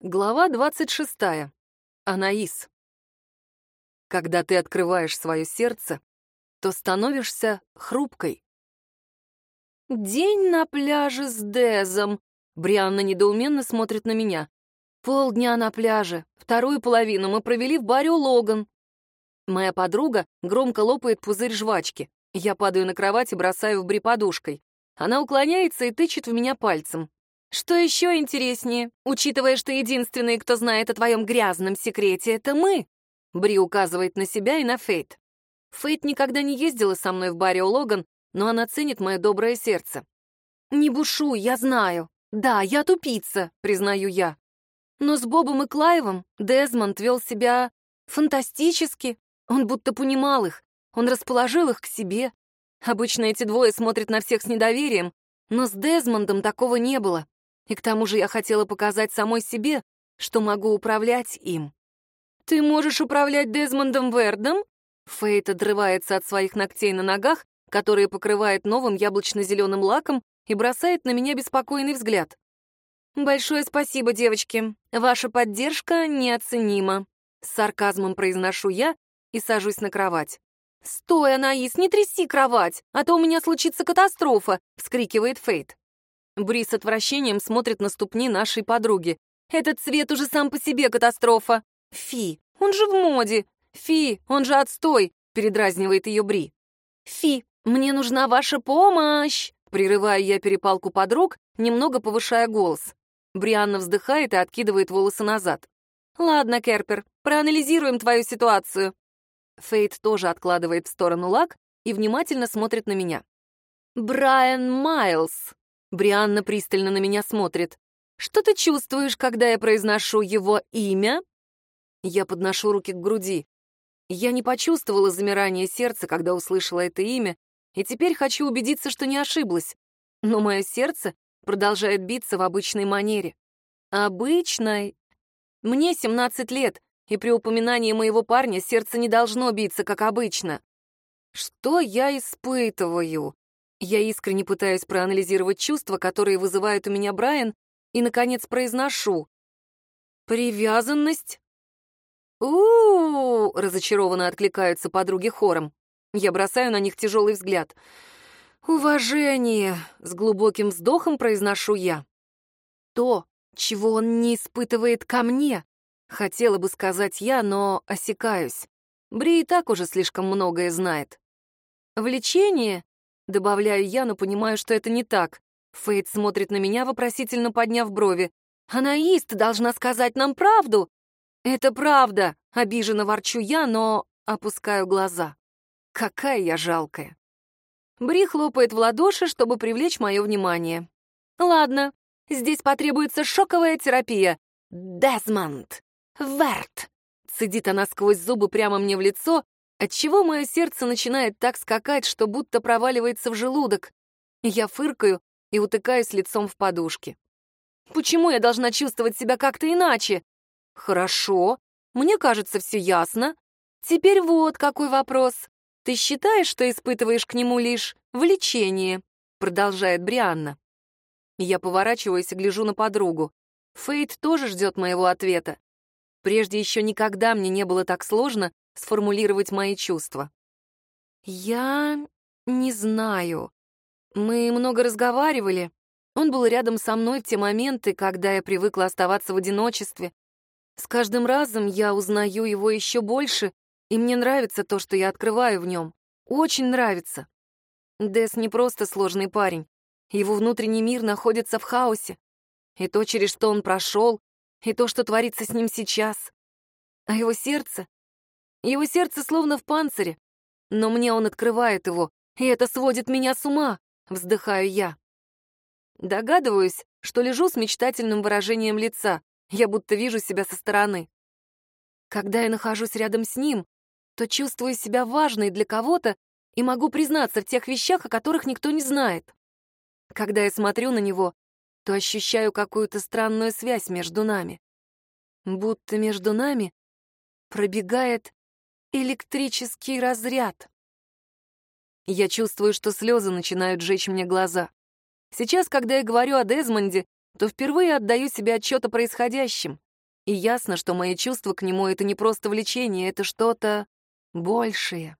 Глава 26. Анаис. Когда ты открываешь свое сердце, то становишься хрупкой. День на пляже с Дезом. Брианна недоуменно смотрит на меня. Полдня на пляже, вторую половину мы провели в баре Логан. Моя подруга громко лопает пузырь жвачки. Я падаю на кровать и бросаю в Бри подушкой. Она уклоняется и тычет в меня пальцем. Что еще интереснее, учитывая, что единственные, кто знает о твоем грязном секрете, это мы. Бри указывает на себя и на Фейт. Фейт никогда не ездила со мной в баре у Логан, но она ценит мое доброе сердце. «Не бушу, я знаю. Да, я тупица», — признаю я. Но с Бобом и Клайвом Дезмонд вел себя фантастически. Он будто понимал их, он расположил их к себе. Обычно эти двое смотрят на всех с недоверием, но с Дезмондом такого не было. И к тому же я хотела показать самой себе, что могу управлять им. «Ты можешь управлять Дезмондом Вердом?» Фейт отрывается от своих ногтей на ногах, которые покрывает новым яблочно-зеленым лаком, и бросает на меня беспокойный взгляд. «Большое спасибо, девочки. Ваша поддержка неоценима», — с сарказмом произношу я и сажусь на кровать. «Стой, Анаис, не тряси кровать, а то у меня случится катастрофа!» — вскрикивает Фейт. Бри с отвращением смотрит на ступни нашей подруги. «Этот цвет уже сам по себе катастрофа!» «Фи, он же в моде!» «Фи, он же отстой!» — передразнивает ее Бри. «Фи, мне нужна ваша помощь!» Прерываю я перепалку подруг, немного повышая голос. Брианна вздыхает и откидывает волосы назад. «Ладно, Керпер, проанализируем твою ситуацию». Фейт тоже откладывает в сторону лак и внимательно смотрит на меня. «Брайан Майлз», Брианна пристально на меня смотрит. «Что ты чувствуешь, когда я произношу его имя?» Я подношу руки к груди. Я не почувствовала замирание сердца, когда услышала это имя, и теперь хочу убедиться, что не ошиблась. Но мое сердце продолжает биться в обычной манере. Обычной. Мне 17 лет, и при упоминании моего парня сердце не должно биться, как обычно. Что я испытываю? Я искренне пытаюсь проанализировать чувства, которые вызывает у меня Брайан, и, наконец, произношу. «Привязанность?» у, разочарованно откликаются подруги хором. Я бросаю на них тяжелый взгляд. «Уважение!» — с глубоким вздохом произношу я. «То, чего он не испытывает ко мне!» — хотела бы сказать я, но осекаюсь. Бри и так уже слишком многое знает. Влечение Добавляю я, но понимаю, что это не так. Фейт смотрит на меня, вопросительно подняв брови. «Анаист должна сказать нам правду!» «Это правда!» — обиженно ворчу я, но опускаю глаза. Какая я жалкая. Бри хлопает в ладоши, чтобы привлечь мое внимание. «Ладно, здесь потребуется шоковая терапия. Дезмонд! Верт!» Цедит она сквозь зубы прямо мне в лицо, Отчего мое сердце начинает так скакать, что будто проваливается в желудок. Я фыркаю и утыкаюсь лицом в подушки. Почему я должна чувствовать себя как-то иначе? Хорошо, мне кажется, все ясно. Теперь вот какой вопрос. Ты считаешь, что испытываешь к нему лишь влечение? Продолжает Брианна. Я поворачиваюсь и гляжу на подругу. Фейт тоже ждет моего ответа. Прежде еще никогда мне не было так сложно сформулировать мои чувства. «Я не знаю. Мы много разговаривали. Он был рядом со мной в те моменты, когда я привыкла оставаться в одиночестве. С каждым разом я узнаю его еще больше, и мне нравится то, что я открываю в нем. Очень нравится. Дэс не просто сложный парень. Его внутренний мир находится в хаосе. И то, через что он прошел, и то, что творится с ним сейчас. А его сердце его сердце словно в панцире. Но мне он открывает его, и это сводит меня с ума, вздыхаю я. Догадываюсь, что лежу с мечтательным выражением лица, я будто вижу себя со стороны. Когда я нахожусь рядом с ним, то чувствую себя важной для кого-то и могу признаться в тех вещах, о которых никто не знает. Когда я смотрю на него, то ощущаю какую-то странную связь между нами. Будто между нами пробегает электрический разряд. Я чувствую, что слезы начинают жечь мне глаза. Сейчас, когда я говорю о Дезмонде, то впервые отдаю себе отчет о происходящем. И ясно, что мои чувства к нему — это не просто влечение, это что-то большее.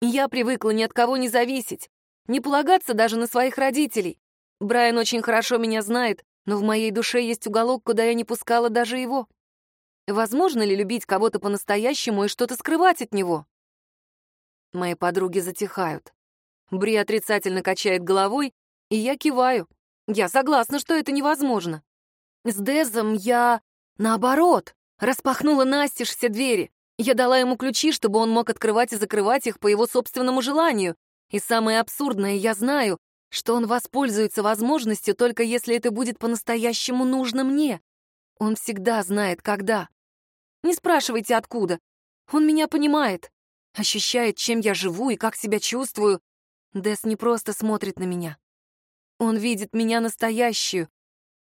Я привыкла ни от кого не зависеть, не полагаться даже на своих родителей. Брайан очень хорошо меня знает, но в моей душе есть уголок, куда я не пускала даже его. Возможно ли любить кого-то по-настоящему и что-то скрывать от него? Мои подруги затихают. Бри отрицательно качает головой, и я киваю. Я согласна, что это невозможно. С Дезом я, наоборот, распахнула настежь все двери. Я дала ему ключи, чтобы он мог открывать и закрывать их по его собственному желанию. И самое абсурдное, я знаю, что он воспользуется возможностью только если это будет по-настоящему нужно мне. Он всегда знает, когда. Не спрашивайте, откуда. Он меня понимает, ощущает, чем я живу и как себя чувствую. Дэс не просто смотрит на меня. Он видит меня настоящую,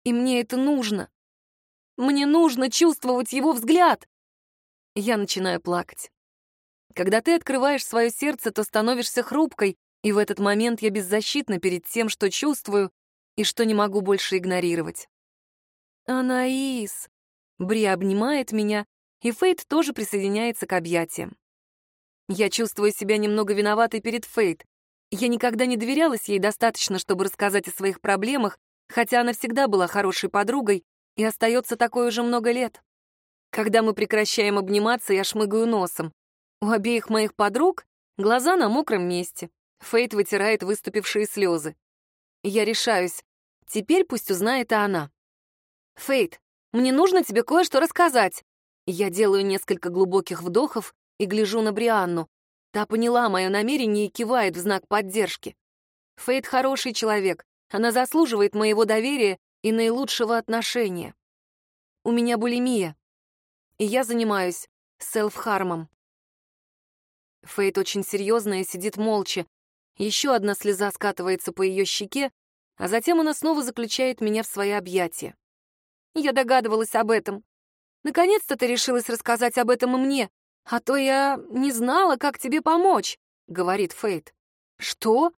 и мне это нужно. Мне нужно чувствовать его взгляд. Я начинаю плакать. Когда ты открываешь свое сердце, то становишься хрупкой, и в этот момент я беззащитна перед тем, что чувствую и что не могу больше игнорировать. «Анаис!» Бри обнимает меня, и Фейт тоже присоединяется к объятиям. Я чувствую себя немного виноватой перед Фейт. Я никогда не доверялась ей достаточно, чтобы рассказать о своих проблемах, хотя она всегда была хорошей подругой и остается такой уже много лет. Когда мы прекращаем обниматься, я шмыгаю носом. У обеих моих подруг глаза на мокром месте. Фейт вытирает выступившие слезы. Я решаюсь. Теперь пусть узнает и она. «Фейт, мне нужно тебе кое-что рассказать». Я делаю несколько глубоких вдохов и гляжу на Брианну. Та поняла мое намерение и кивает в знак поддержки. Фейт хороший человек, она заслуживает моего доверия и наилучшего отношения. У меня булимия, и я занимаюсь селф-хармом. Фейт очень серьезная сидит молча, еще одна слеза скатывается по ее щеке, а затем она снова заключает меня в свои объятия. Я догадывалась об этом. Наконец-то ты решилась рассказать об этом и мне, а то я не знала, как тебе помочь, — говорит Фейт. Что?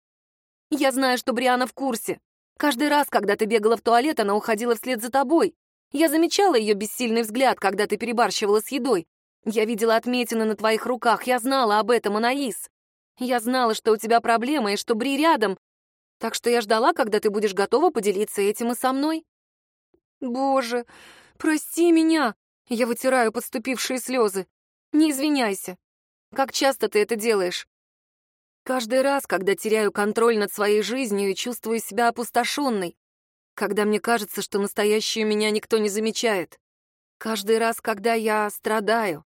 Я знаю, что Бриана в курсе. Каждый раз, когда ты бегала в туалет, она уходила вслед за тобой. Я замечала ее бессильный взгляд, когда ты перебарщивала с едой. Я видела отметины на твоих руках, я знала об этом, Анаис. Я знала, что у тебя проблема и что Бри рядом, так что я ждала, когда ты будешь готова поделиться этим и со мной. Боже, прости меня. Я вытираю подступившие слезы. Не извиняйся. Как часто ты это делаешь? Каждый раз, когда теряю контроль над своей жизнью и чувствую себя опустошенной. Когда мне кажется, что настоящую меня никто не замечает. Каждый раз, когда я страдаю.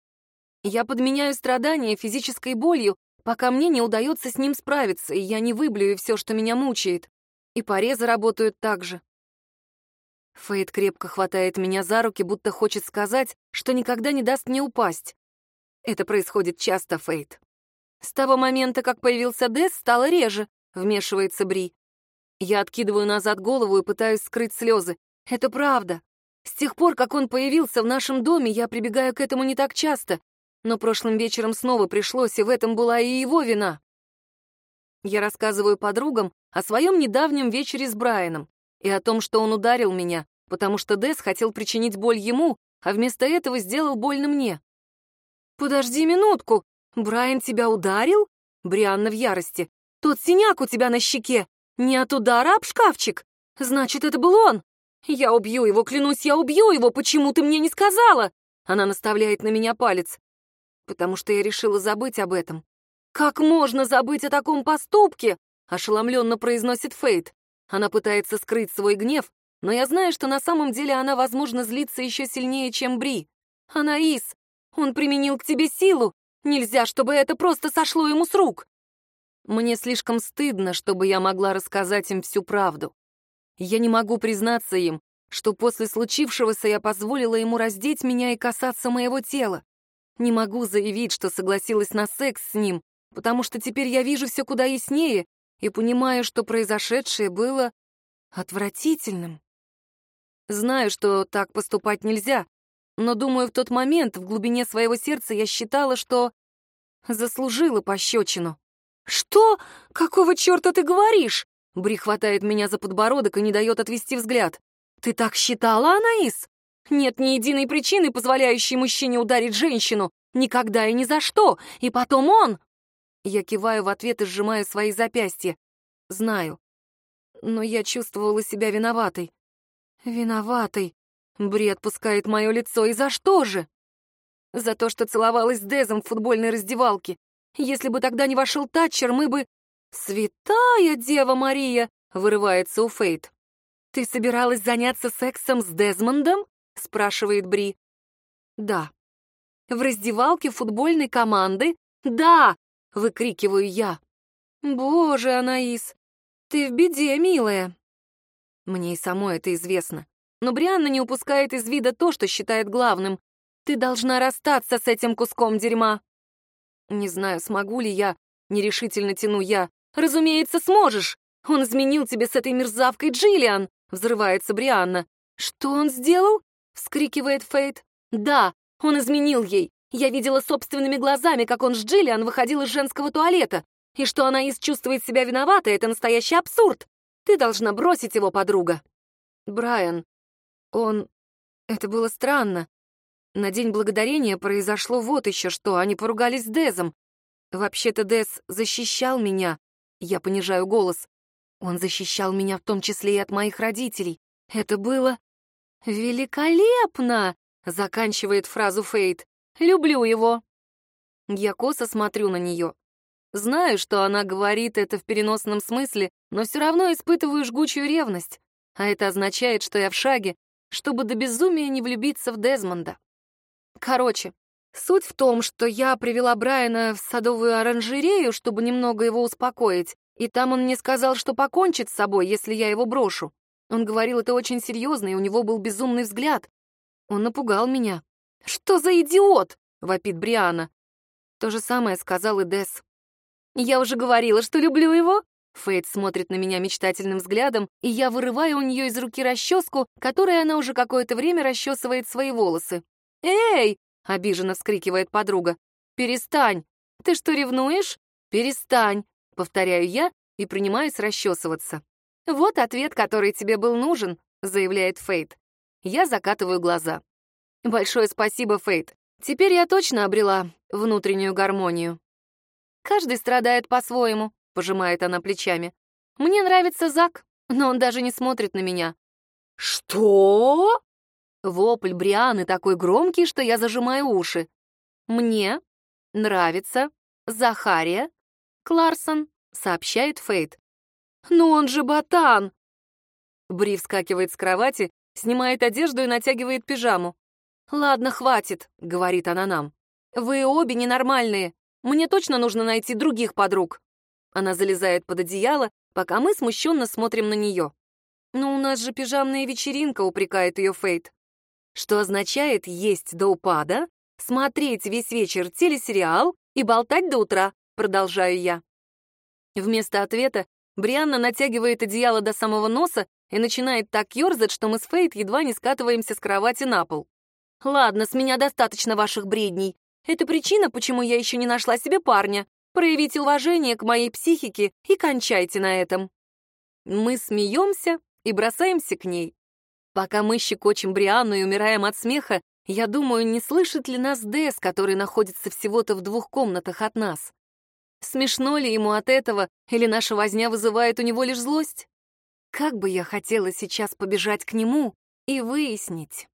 Я подменяю страдания физической болью, пока мне не удается с ним справиться, и я не выблюю все, что меня мучает. И порезы работают так же. Фейт крепко хватает меня за руки, будто хочет сказать, что никогда не даст мне упасть. Это происходит часто, Фейт. С того момента, как появился Дэс, стало реже, вмешивается Бри. Я откидываю назад голову и пытаюсь скрыть слезы. Это правда. С тех пор, как он появился в нашем доме, я прибегаю к этому не так часто, но прошлым вечером снова пришлось, и в этом была и его вина. Я рассказываю подругам о своем недавнем вечере с Брайаном и о том, что он ударил меня, потому что Дэс хотел причинить боль ему, а вместо этого сделал больно мне. «Подожди минутку, Брайан тебя ударил?» Брианна в ярости. «Тот синяк у тебя на щеке! Не от удара об шкафчик! Значит, это был он! Я убью его, клянусь, я убью его! Почему ты мне не сказала?» Она наставляет на меня палец потому что я решила забыть об этом. «Как можно забыть о таком поступке?» — ошеломленно произносит Фейт. Она пытается скрыть свой гнев, но я знаю, что на самом деле она, возможно, злится еще сильнее, чем Бри. «Анаис, он применил к тебе силу! Нельзя, чтобы это просто сошло ему с рук!» Мне слишком стыдно, чтобы я могла рассказать им всю правду. Я не могу признаться им, что после случившегося я позволила ему раздеть меня и касаться моего тела. Не могу заявить, что согласилась на секс с ним, потому что теперь я вижу все куда яснее и понимаю, что произошедшее было отвратительным. Знаю, что так поступать нельзя, но, думаю, в тот момент в глубине своего сердца я считала, что заслужила пощечину. «Что? Какого черта ты говоришь?» Бри хватает меня за подбородок и не дает отвести взгляд. «Ты так считала, Анаис? Нет ни единой причины, позволяющей мужчине ударить женщину. Никогда и ни за что. И потом он... Я киваю в ответ и сжимаю свои запястья. Знаю. Но я чувствовала себя виноватой. Виноватой. Бри отпускает мое лицо. И за что же? За то, что целовалась с Дезом в футбольной раздевалке. Если бы тогда не вошел Татчер, мы бы... «Святая Дева Мария!» — вырывается у Фейт. «Ты собиралась заняться сексом с Дезмондом?» — спрашивает Бри. «Да». «В раздевалке футбольной команды?» «Да!» — выкрикиваю я. «Боже, Анаис, ты в беде, милая!» Мне и самой это известно. Но Брианна не упускает из вида то, что считает главным. Ты должна расстаться с этим куском дерьма. Не знаю, смогу ли я, нерешительно тяну я. Разумеется, сможешь. Он изменил тебе с этой мерзавкой Джиллиан, взрывается Брианна. Что он сделал? вскрикивает Фейт. Да, он изменил ей. Я видела собственными глазами, как он с Джиллиан выходил из женского туалета. И что она из чувствует себя виноватой, это настоящий абсурд. Ты должна бросить его, подруга. Брайан, он... Это было странно. На День Благодарения произошло вот еще что, они поругались с Дезом. Вообще-то Дез защищал меня. Я понижаю голос. Он защищал меня в том числе и от моих родителей. Это было... «Великолепно!» — заканчивает фразу Фейт. «Люблю его». Я косо смотрю на нее. Знаю, что она говорит это в переносном смысле, но все равно испытываю жгучую ревность. А это означает, что я в шаге, чтобы до безумия не влюбиться в Дезмонда. Короче, суть в том, что я привела Брайана в садовую оранжерею, чтобы немного его успокоить, и там он мне сказал, что покончит с собой, если я его брошу. Он говорил это очень серьезно, и у него был безумный взгляд. Он напугал меня. «Что за идиот?» — вопит Бриана. То же самое сказал и Дес. «Я уже говорила, что люблю его». Фейт смотрит на меня мечтательным взглядом, и я вырываю у нее из руки расческу, которой она уже какое-то время расчесывает свои волосы. «Эй!» — обиженно вскрикивает подруга. «Перестань! Ты что, ревнуешь? Перестань!» — повторяю я и принимаюсь расчесываться. «Вот ответ, который тебе был нужен», — заявляет Фейт. Я закатываю глаза. «Большое спасибо, Фейт. Теперь я точно обрела внутреннюю гармонию». «Каждый страдает по-своему», — пожимает она плечами. «Мне нравится Зак, но он даже не смотрит на меня». «Что?» Вопль Брианы такой громкий, что я зажимаю уши. «Мне нравится Захария Кларсон», — сообщает Фейт. «Но он же ботан!» Бри вскакивает с кровати, снимает одежду и натягивает пижаму. «Ладно, хватит», — говорит она нам. «Вы обе ненормальные. Мне точно нужно найти других подруг». Она залезает под одеяло, пока мы смущенно смотрим на нее. «Но у нас же пижамная вечеринка», — упрекает ее Фейт что означает есть до упада, смотреть весь вечер телесериал и болтать до утра, продолжаю я. Вместо ответа Брианна натягивает одеяло до самого носа и начинает так ерзать, что мы с Фейт едва не скатываемся с кровати на пол. «Ладно, с меня достаточно ваших бредней. Это причина, почему я еще не нашла себе парня. Проявите уважение к моей психике и кончайте на этом». Мы смеемся и бросаемся к ней. Пока мы щекочем Брианну и умираем от смеха, я думаю, не слышит ли нас Дэс, который находится всего-то в двух комнатах от нас. Смешно ли ему от этого, или наша возня вызывает у него лишь злость? Как бы я хотела сейчас побежать к нему и выяснить.